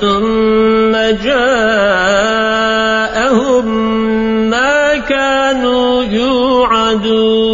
ثم جاءهم ما كانوا يوعدون